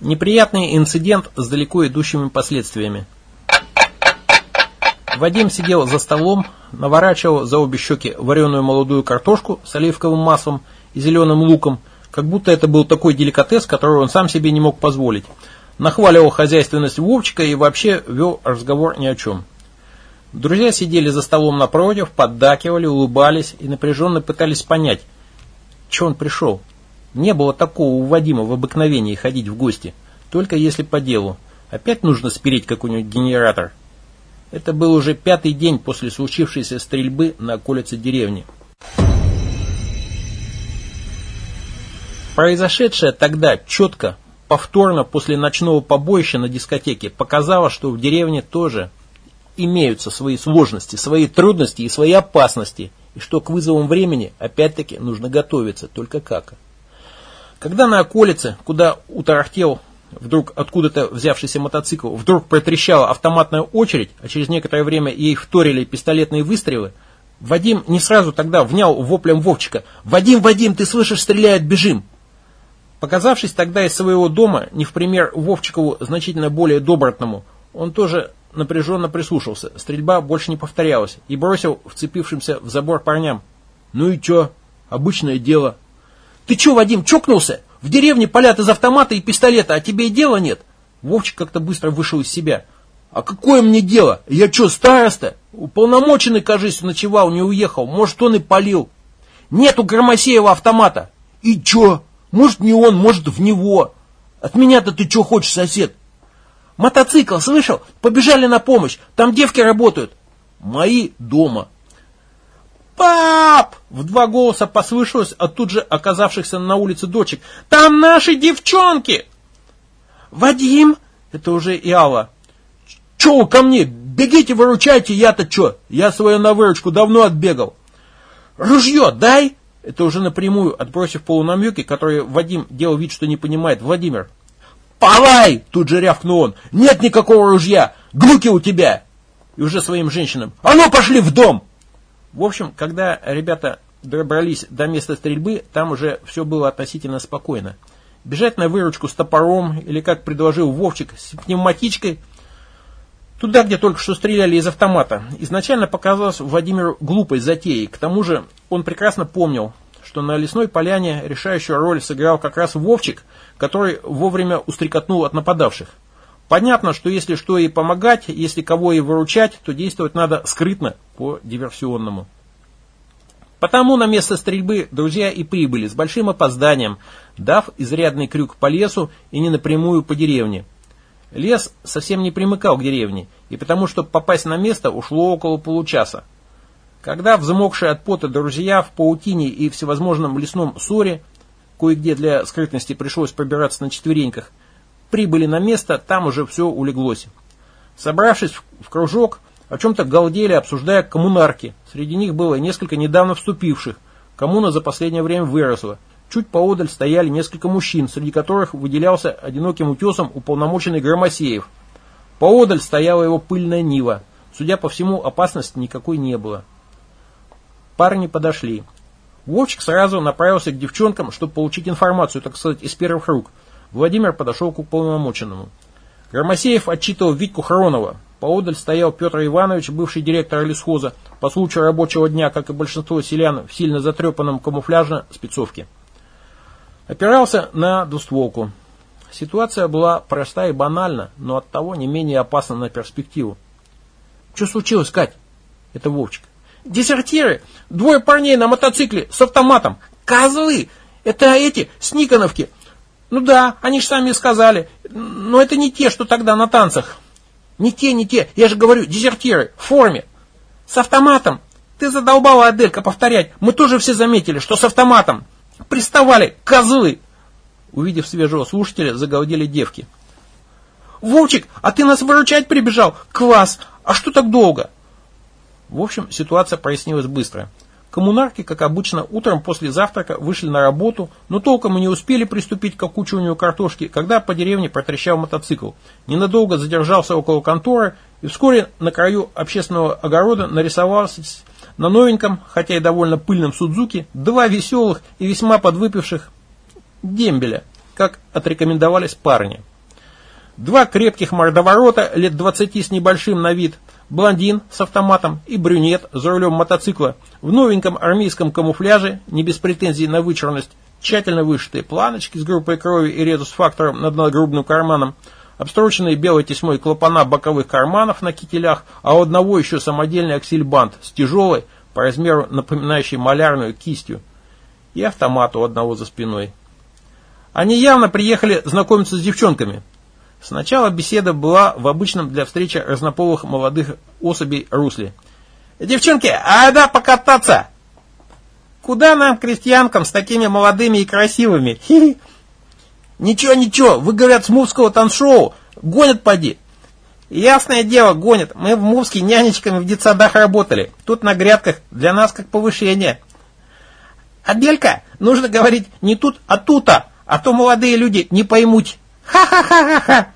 Неприятный инцидент с далеко идущими последствиями. Вадим сидел за столом, наворачивал за обе щеки вареную молодую картошку с оливковым маслом и зеленым луком, как будто это был такой деликатес, который он сам себе не мог позволить. Нахваливал хозяйственность Вовчика и вообще вел разговор ни о чем. Друзья сидели за столом напротив, поддакивали, улыбались и напряженно пытались понять, что он пришел. Не было такого у Вадима в обыкновении ходить в гости, только если по делу. Опять нужно спереть какой-нибудь генератор. Это был уже пятый день после случившейся стрельбы на околице деревни. Произошедшее тогда четко, повторно после ночного побоища на дискотеке показало, что в деревне тоже имеются свои сложности, свои трудности и свои опасности, и что к вызовам времени опять-таки нужно готовиться, только как. Когда на околице, куда утарахтел вдруг откуда-то взявшийся мотоцикл, вдруг протрещала автоматная очередь, а через некоторое время ей вторили пистолетные выстрелы, Вадим не сразу тогда внял воплем Вовчика «Вадим, Вадим, ты слышишь, стреляют, бежим!» Показавшись тогда из своего дома, не в пример Вовчикову значительно более добротному, он тоже напряженно прислушался, стрельба больше не повторялась, и бросил вцепившимся в забор парням. «Ну и чё? Обычное дело». «Ты чё, Вадим, чокнулся? В деревне палят из автомата и пистолета, а тебе и дела нет?» Вовчик как-то быстро вышел из себя. «А какое мне дело? Я чё, староста? Уполномоченный, кажись, ночевал, не уехал. Может, он и полил. Нет у Громосеева автомата. И чё? Может, не он, может, в него. От меня-то ты чё хочешь, сосед? Мотоцикл, слышал? Побежали на помощь. Там девки работают. Мои дома. «Пап!» — в два голоса послышалось от тут же оказавшихся на улице дочек. «Там наши девчонки!» «Вадим!» — это уже и Алла. «Че ко мне? Бегите, выручайте, я-то че? Я свою на выручку давно отбегал». «Ружье дай!» — это уже напрямую, отбросив полунамеки, которые Вадим делал вид, что не понимает. «Владимир!» «Палай!» — тут же рявкнул он. «Нет никакого ружья! Глуки у тебя!» И уже своим женщинам. «А ну, пошли в дом!» В общем, когда ребята добрались до места стрельбы, там уже все было относительно спокойно. Бежать на выручку с топором, или как предложил Вовчик, с пневматичкой, туда, где только что стреляли из автомата, изначально показалось Владимиру глупой затеей. К тому же он прекрасно помнил, что на лесной поляне решающую роль сыграл как раз Вовчик, который вовремя устрекотнул от нападавших. Понятно, что если что и помогать, если кого и выручать, то действовать надо скрытно, по-диверсионному. Потому на место стрельбы друзья и прибыли с большим опозданием, дав изрядный крюк по лесу и не напрямую по деревне. Лес совсем не примыкал к деревне, и потому, чтобы попасть на место, ушло около получаса. Когда взмокшие от пота друзья в паутине и всевозможном лесном ссоре, кое-где для скрытности пришлось пробираться на четвереньках, Прибыли на место, там уже все улеглось. Собравшись в кружок, о чем-то галдели, обсуждая коммунарки. Среди них было несколько недавно вступивших. Коммуна за последнее время выросла. Чуть поодаль стояли несколько мужчин, среди которых выделялся одиноким утесом уполномоченный Громосеев. Поодаль стояла его пыльная Нива. Судя по всему, опасности никакой не было. Парни подошли. Вовчик сразу направился к девчонкам, чтобы получить информацию, так сказать, из первых рук – Владимир подошел к уполномоченному. Громосеев отчитывал Витьку Хронова. Поодаль стоял Петр Иванович, бывший директор лесхоза, по случаю рабочего дня, как и большинство селян, в сильно затрепанном камуфляже спецовке. Опирался на двустволку. Ситуация была проста и банальна, но оттого не менее опасна на перспективу. «Что случилось, Кать?» Это Вовчик. «Дезертиры! Двое парней на мотоцикле с автоматом! Козлы! Это эти, с Никоновки! Ну да, они же сами сказали. Но это не те, что тогда на танцах. Не те, не те. Я же говорю, дезертиры, в форме. С автоматом. Ты задолбала, Аделька, повторять. Мы тоже все заметили, что с автоматом. Приставали, козлы. Увидев свежего слушателя, загалдели девки. Вовчик, а ты нас выручать прибежал? Класс! А что так долго? В общем, ситуация прояснилась быстро. Коммунарки, как обычно, утром после завтрака вышли на работу, но толком и не успели приступить к окучиванию картошки, когда по деревне протрещал мотоцикл. Ненадолго задержался около конторы, и вскоре на краю общественного огорода нарисовалась На новеньком, хотя и довольно пыльном Судзуки, два веселых и весьма подвыпивших дембеля, как отрекомендовались парни. Два крепких мордоворота, лет двадцати с небольшим на вид, блондин с автоматом и брюнет за рулем мотоцикла в новеньком армейском камуфляже, не без претензий на вычурность, тщательно вышитые планочки с группой крови и резус-фактором над нагрудным карманом, обстроченные белой тесьмой клапана боковых карманов на кителях, а у одного еще самодельный аксельбант с тяжелой, по размеру напоминающей малярную кистью, и автомат у одного за спиной. Они явно приехали знакомиться с девчонками. Сначала беседа была в обычном для встречи разнополых молодых особей русле. «Девчонки, а да покататься!» Куда нам, крестьянкам, с такими молодыми и красивыми? Ничего, ничего, вы, говорят, с Мувского танцшоу. Гонят, поди. Ясное дело, гонят. Мы в Мувске нянечками в детсадах работали. Тут на грядках для нас как повышение. Аделька, нужно говорить не тут, а тута, а то молодые люди не поймут. Ха-ха-ха-ха-ха.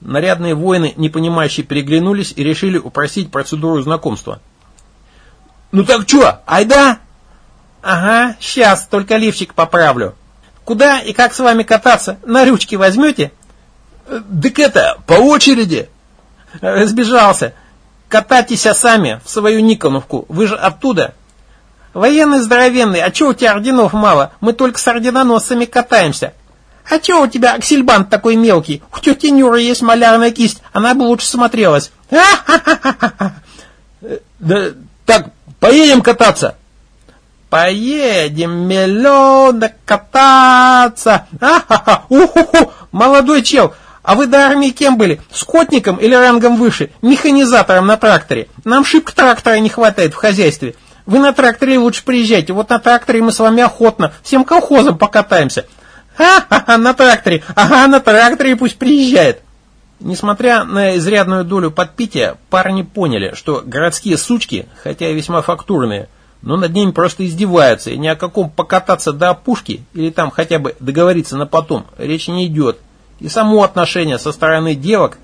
Нарядные воины, непонимающие, переглянулись и решили упросить процедуру знакомства. «Ну так что, айда?» «Ага, сейчас, только лифчик поправлю. Куда и как с вами кататься? На ручки возьмете?» «Так это, по очереди!» «Разбежался. Катайтесь сами в свою Никоновку. Вы же оттуда». «Военный здоровенный, а чего у тебя орденов мало? Мы только с орденоносцами катаемся». «А чего у тебя аксельбант такой мелкий? У тети Нюры есть малярная кисть, она бы лучше смотрелась». «Да так, поедем кататься!» Поедем, миллион кататься. А-ха-ха, уху-ху, молодой чел. А вы до армии кем были? Скотником или рангом выше? Механизатором на тракторе. Нам шибко трактора не хватает в хозяйстве. Вы на тракторе лучше приезжайте. Вот на тракторе мы с вами охотно всем колхозом покатаемся. Ха-ха-ха, на тракторе. Ага, на тракторе пусть приезжает. Несмотря на изрядную долю подпития, парни поняли, что городские сучки, хотя и весьма фактурные, но над ними просто издеваются, и ни о каком покататься до опушки или там хотя бы договориться на потом речь не идет. И само отношение со стороны девок,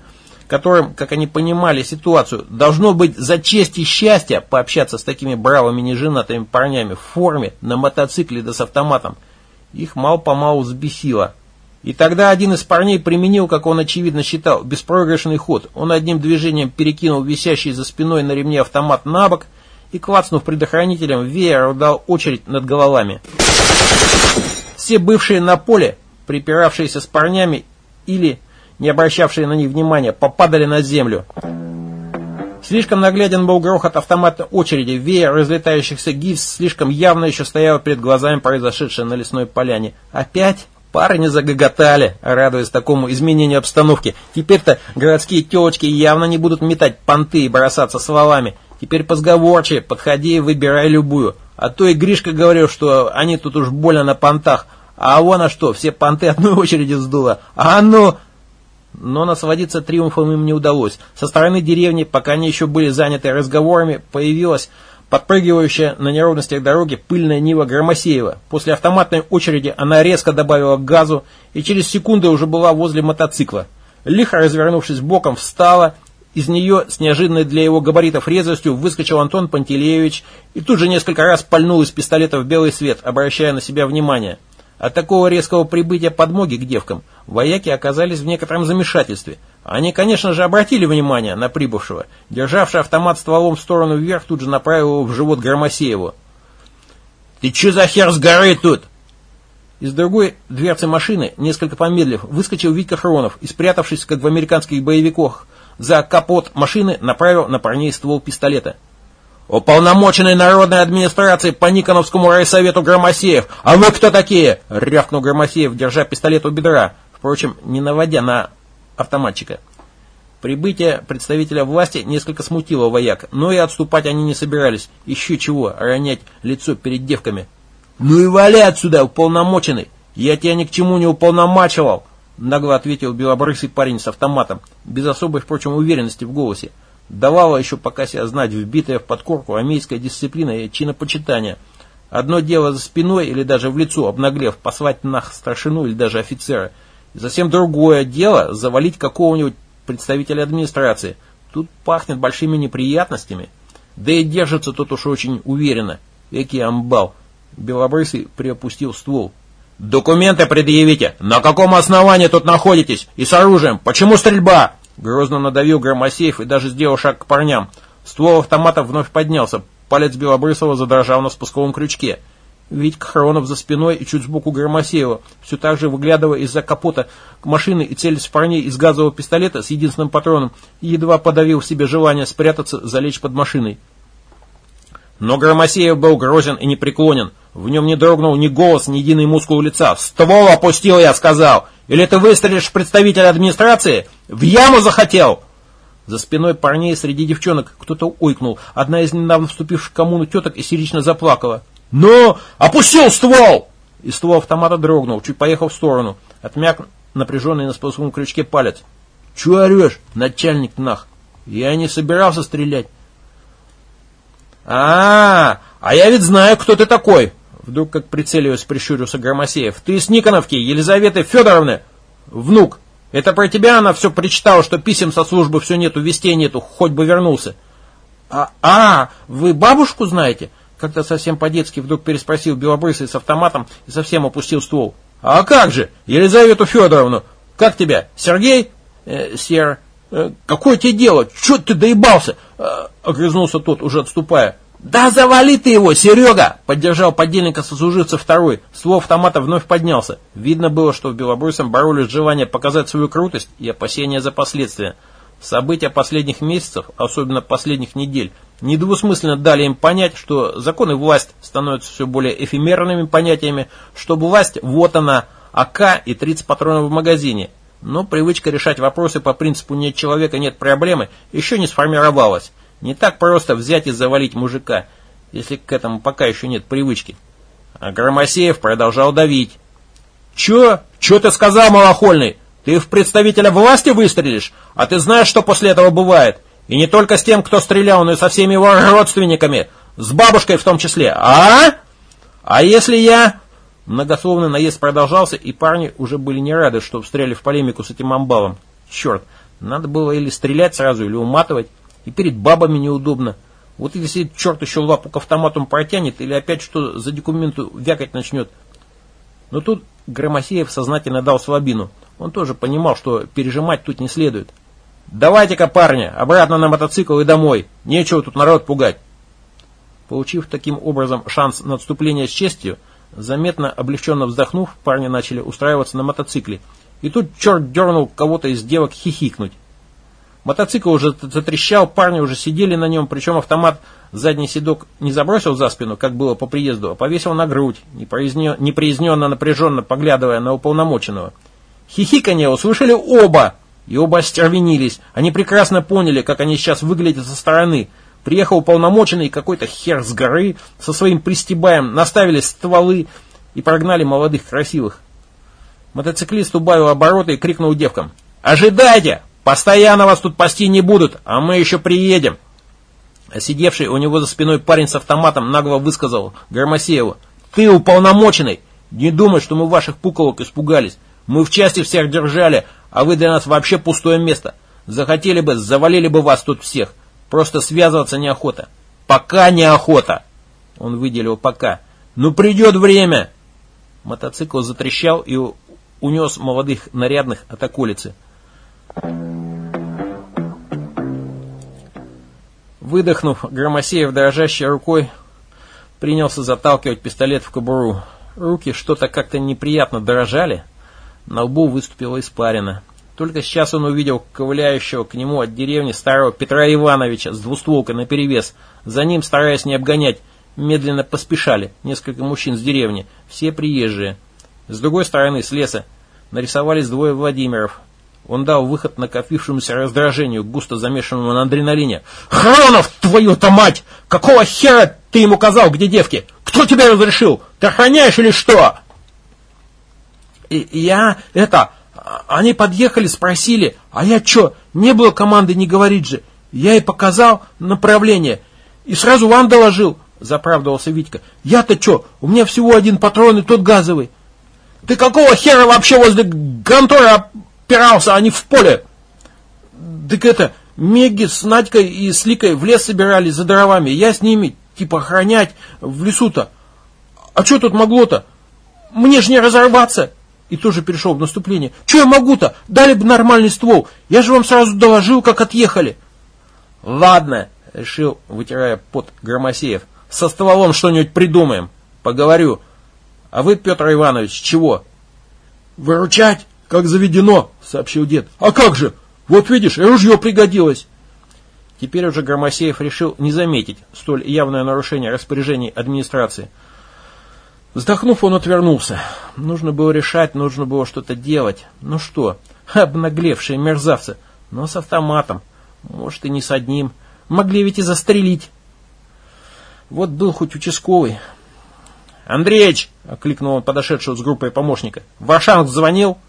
которым, как они понимали ситуацию, должно быть за честь и счастье пообщаться с такими бравыми неженатыми парнями в форме, на мотоцикле да с автоматом, их мало-помалу взбесило. И тогда один из парней применил, как он очевидно считал, беспроигрышный ход. Он одним движением перекинул висящий за спиной на ремне автомат на бок – и, клацнув предохранителем, веер дал очередь над головами. Все бывшие на поле, припиравшиеся с парнями или не обращавшие на них внимания, попадали на землю. Слишком нагляден был грохот автоматной очереди, веер разлетающихся гильз слишком явно еще стоял перед глазами произошедшее на лесной поляне. Опять Парни загоготали, радуясь такому изменению обстановки. Теперь-то городские телочки явно не будут метать понты и бросаться словами. Теперь позговорче, подходи и выбирай любую. А то и Гришка говорил, что они тут уж больно на понтах. А вон а что, все понты одной очереди сдуло. А ну... Но насводиться триумфом им не удалось. Со стороны деревни, пока они еще были заняты разговорами, появилась подпрыгивающая на неровностях дороги пыльная Нива Громосеева. После автоматной очереди она резко добавила газу и через секунду уже была возле мотоцикла. Лихо развернувшись боком, встала из нее с неожиданной для его габаритов резвостью выскочил Антон Пантелеевич и тут же несколько раз пальнул из пистолета в белый свет, обращая на себя внимание. От такого резкого прибытия подмоги к девкам вояки оказались в некотором замешательстве. Они, конечно же, обратили внимание на прибывшего. Державший автомат стволом в сторону вверх тут же направил его в живот Громосееву. «Ты че за хер с горы тут?» Из другой дверцы машины, несколько помедлив, выскочил Витька Хронов и, спрятавшись, как в американских боевиках, за капот машины направил на парней ствол пистолета. «Уполномоченный народной администрации по Никоновскому райсовету Громосеев! А вы кто такие?» — рявкнул Громосеев, держа пистолет у бедра, впрочем, не наводя на автоматчика. Прибытие представителя власти несколько смутило вояк, но и отступать они не собирались. Еще чего, ронять лицо перед девками. «Ну и вали отсюда, уполномоченный! Я тебя ни к чему не уполномачивал!» нагло ответил белобрысый парень с автоматом, без особой, впрочем, уверенности в голосе. Давала еще пока себя знать вбитая в подкорку армейская дисциплина и чинопочитание. Одно дело за спиной или даже в лицо, обнаглев, послать нах старшину или даже офицера. И совсем другое дело завалить какого-нибудь представителя администрации. Тут пахнет большими неприятностями. Да и держится тот уж очень уверенно. Экий амбал. Белобрысый приопустил ствол. «Документы предъявите! На каком основании тут находитесь? И с оружием? Почему стрельба?» Грозно надавил Громосеев и даже сделал шаг к парням. Ствол автомата вновь поднялся. Палец Белобрысова задрожал на спусковом крючке. Витька Хронов за спиной и чуть сбоку Громосеева, все так же выглядывая из-за капота машины и целясь в парней из газового пистолета с единственным патроном, едва подавил в себе желание спрятаться, залечь под машиной. Но Громосеев был грозен и непреклонен. В нем не дрогнул ни голос, ни единый мускул лица. «Ствол опустил, я сказал! Или ты выстрелишь в представителя администрации? В яму захотел!» За спиной парней среди девчонок кто-то ойкнул. Одна из недавно вступивших в коммуну теток истерично заплакала. «Но! Опустил ствол!» И ствол автомата дрогнул, чуть поехал в сторону. Отмяк напряженный на спусковом крючке палец. «Чего орешь, начальник нах? Я не собирался стрелять». А, -а, а а я ведь знаю, кто ты такой!» Вдруг, как прицеливаясь, прищурился Громосеев. «Ты с Никоновки, Елизаветы Федоровны, внук. Это про тебя она все причитала, что писем со службы все нету, вестей нету, хоть бы вернулся». «А, а вы бабушку знаете?» Как-то совсем по-детски вдруг переспросил Белобрысый с автоматом и совсем опустил ствол. «А как же? Елизавету Федоровну! Как тебя? Сергей?» э, «Сер...» э, «Какое тебе дело? Че ты доебался?» э, Огрызнулся тот, уже отступая. «Да завали ты его, Серега!» Поддержал подельника сослуживца второй. Ствол автомата вновь поднялся. Видно было, что в Белобрысом боролись желание показать свою крутость и опасения за последствия. События последних месяцев, особенно последних недель, недвусмысленно дали им понять, что закон и власть становятся все более эфемерными понятиями, что власть вот она, АК и 30 патронов в магазине. Но привычка решать вопросы по принципу «нет человека, нет проблемы» еще не сформировалась. Не так просто взять и завалить мужика, если к этому пока еще нет привычки. А Громосеев продолжал давить. «Че? Че ты сказал, малохольный? Ты в представителя власти выстрелишь, а ты знаешь, что после этого бывает. И не только с тем, кто стрелял, но и со всеми его родственниками, с бабушкой в том числе. А? А если я... Многословный наезд продолжался, и парни уже были не рады, что встряли в полемику с этим амбалом. Черт, надо было или стрелять сразу, или уматывать. И перед бабами неудобно. Вот если черт еще лапу к автомату протянет, или опять что за документу вякать начнет. Но тут Громосеев сознательно дал слабину. Он тоже понимал, что пережимать тут не следует. «Давайте-ка, парни, обратно на мотоцикл и домой. Нечего тут народ пугать». Получив таким образом шанс на отступление с честью, заметно облегченно вздохнув, парни начали устраиваться на мотоцикле. И тут черт дернул кого-то из девок хихикнуть. Мотоцикл уже затрещал, парни уже сидели на нем, причем автомат задний седок не забросил за спину, как было по приезду, а повесил на грудь, непризненно напряженно поглядывая на уполномоченного. Хихиканье услышали оба, и оба остервенились. Они прекрасно поняли, как они сейчас выглядят со стороны. Приехал уполномоченный какой-то хер с горы со своим пристебаем, наставили стволы и прогнали молодых красивых. Мотоциклист убавил обороты и крикнул девкам. «Ожидайте! Постоянно вас тут пасти не будут, а мы еще приедем!» А сидевший у него за спиной парень с автоматом нагло высказал Гармасееву. «Ты уполномоченный! Не думай, что мы ваших пуколок испугались. Мы в части всех держали, а вы для нас вообще пустое место. Захотели бы, завалили бы вас тут всех. Просто связываться неохота. Пока неохота. Он выделил пока. Ну придет время. Мотоцикл затрещал и унес молодых нарядных от околицы. Выдохнув, Громосеев дрожащей рукой принялся заталкивать пистолет в кобуру. Руки что-то как-то неприятно дрожали. На лбу выступила испарина. Только сейчас он увидел ковыляющего к нему от деревни старого Петра Ивановича с двустволкой наперевес. За ним, стараясь не обгонять, медленно поспешали несколько мужчин с деревни, все приезжие. С другой стороны, с леса, нарисовались двое Владимиров. Он дал выход накопившемуся раздражению, густо замешанному на адреналине. «Хронов, твою-то мать! Какого хера ты ему казал, где девки? Кто тебе разрешил? Ты охраняешь или что?» И я, это, они подъехали, спросили, а я что, не было команды не говорить же. Я и показал направление. И сразу вам доложил, заправдывался Витька. Я-то что, у меня всего один патрон и тот газовый. Ты какого хера вообще возле конторы опирался, а не в поле? Так это, Меги с Надькой и с Ликой в лес собирались за дровами. Я с ними, типа, охранять в лесу-то. А что тут могло-то? Мне же не разорваться. И тоже перешел в наступление. Что я могу-то? Дали бы нормальный ствол. Я же вам сразу доложил, как отъехали. Ладно, решил, вытирая пот Громосеев. Со стволом что-нибудь придумаем. Поговорю. А вы, Петр Иванович, чего? Выручать, как заведено, сообщил дед. А как же? Вот видишь, и ружье пригодилось. Теперь уже Громосеев решил не заметить столь явное нарушение распоряжений администрации. Вздохнув, он отвернулся. Нужно было решать, нужно было что-то делать. Ну что, обнаглевшие мерзавцы, но с автоматом. Может и не с одним. Могли ведь и застрелить. Вот был хоть участковый. «Андреич!» — окликнул он подошедшего с группой помощника. «Варшанг звонил?»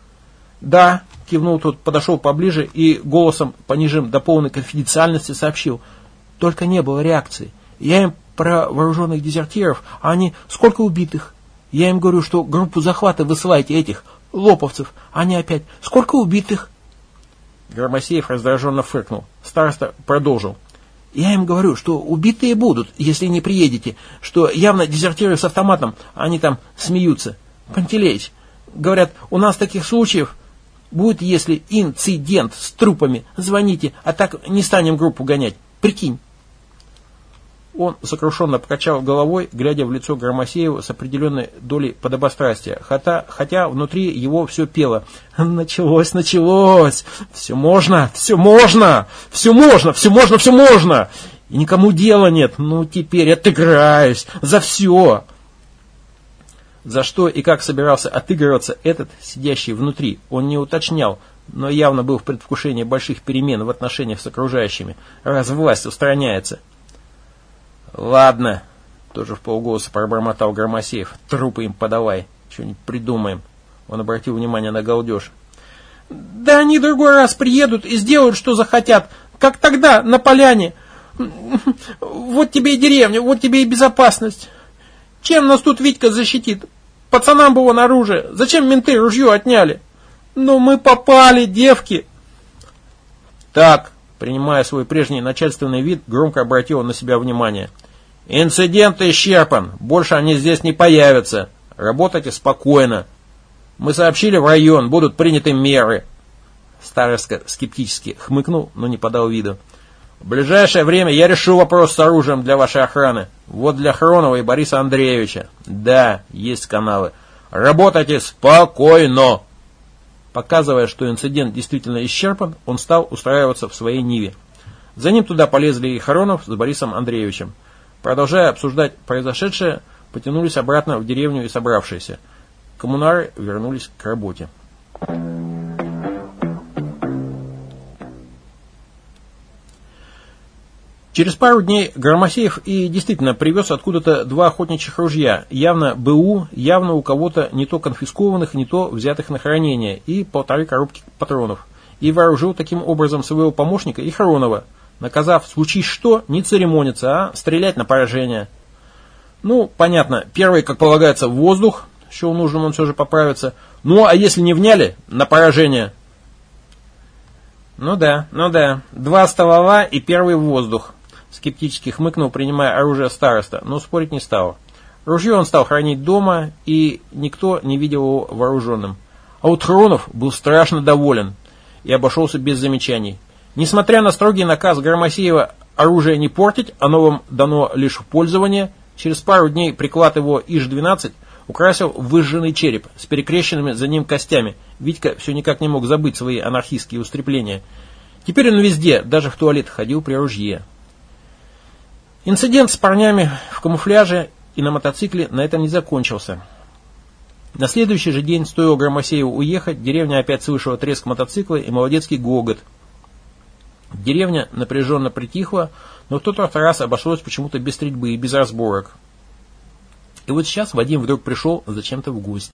«Да», — кивнул тот, подошел поближе и голосом, понижим до полной конфиденциальности, сообщил. «Только не было реакции. Я им про вооруженных дезертиров, а они сколько убитых? Я им говорю, что группу захвата высылайте этих, лоповцев. Они опять, сколько убитых?» Громосеев раздраженно фыркнул. Староста продолжил. Я им говорю, что убитые будут, если не приедете, что явно дезертиры с автоматом, они там смеются. Пантелеич, говорят, у нас таких случаев будет, если инцидент с трупами. Звоните, а так не станем группу гонять. Прикинь. Он сокрушенно покачал головой, глядя в лицо Громосеева с определенной долей подобострастия, хотя, хотя внутри его все пело. Началось, началось! Все можно, все можно! Все можно, все можно, все можно! И никому дела нет. Ну, теперь отыграюсь за все. За что и как собирался отыгрываться этот, сидящий внутри, он не уточнял, но явно был в предвкушении больших перемен в отношениях с окружающими, раз власть устраняется. «Ладно», — тоже в полголоса пробормотал Громосеев, — «трупы им подавай, что-нибудь придумаем». Он обратил внимание на галдеж. «Да они другой раз приедут и сделают, что захотят, как тогда, на поляне. Вот тебе и деревня, вот тебе и безопасность. Чем нас тут Витька защитит? Пацанам бы он оружие. Зачем менты ружье отняли? Но мы попали, девки!» «Так», принимая свой прежний начальственный вид, громко обратил на себя внимание. «Инцидент исчерпан, больше они здесь не появятся. Работайте спокойно. Мы сообщили в район, будут приняты меры». Староста скептически хмыкнул, но не подал виду. «В ближайшее время я решу вопрос с оружием для вашей охраны. Вот для Хронова и Бориса Андреевича. Да, есть каналы. Работайте спокойно!» Показывая, что инцидент действительно исчерпан, он стал устраиваться в своей Ниве. За ним туда полезли и Харонов с Борисом Андреевичем. Продолжая обсуждать произошедшее, потянулись обратно в деревню и собравшиеся. Коммунары вернулись к работе. Через пару дней Громосеев и действительно привез откуда-то два охотничьих ружья, явно БУ, явно у кого-то не то конфискованных, не то взятых на хранение, и полторы коробки патронов. И вооружил таким образом своего помощника и Харонова, наказав, случись что, не церемониться, а стрелять на поражение. Ну, понятно, первый, как полагается, воздух, что нужно он все же поправиться. Ну, а если не вняли, на поражение. Ну да, ну да, два ствола и первый воздух. Скептически хмыкнул, принимая оружие староста, но спорить не стал. Ружье он стал хранить дома, и никто не видел его вооруженным. А вот Хронов был страшно доволен и обошелся без замечаний. Несмотря на строгий наказ Громосеева оружие не портить, а новым дано лишь в пользование, через пару дней приклад его ИЖ-12 украсил выжженный череп с перекрещенными за ним костями. Витька все никак не мог забыть свои анархистские устрепления. Теперь он везде, даже в туалет, ходил при ружье. Инцидент с парнями в камуфляже и на мотоцикле на этом не закончился. На следующий же день, стоило Громосееву уехать, деревня опять слышала треск мотоцикла и молодецкий гогот. Деревня напряженно притихла, но в тот раз обошлось почему-то без стрельбы и без разборок. И вот сейчас Вадим вдруг пришел зачем-то в гости.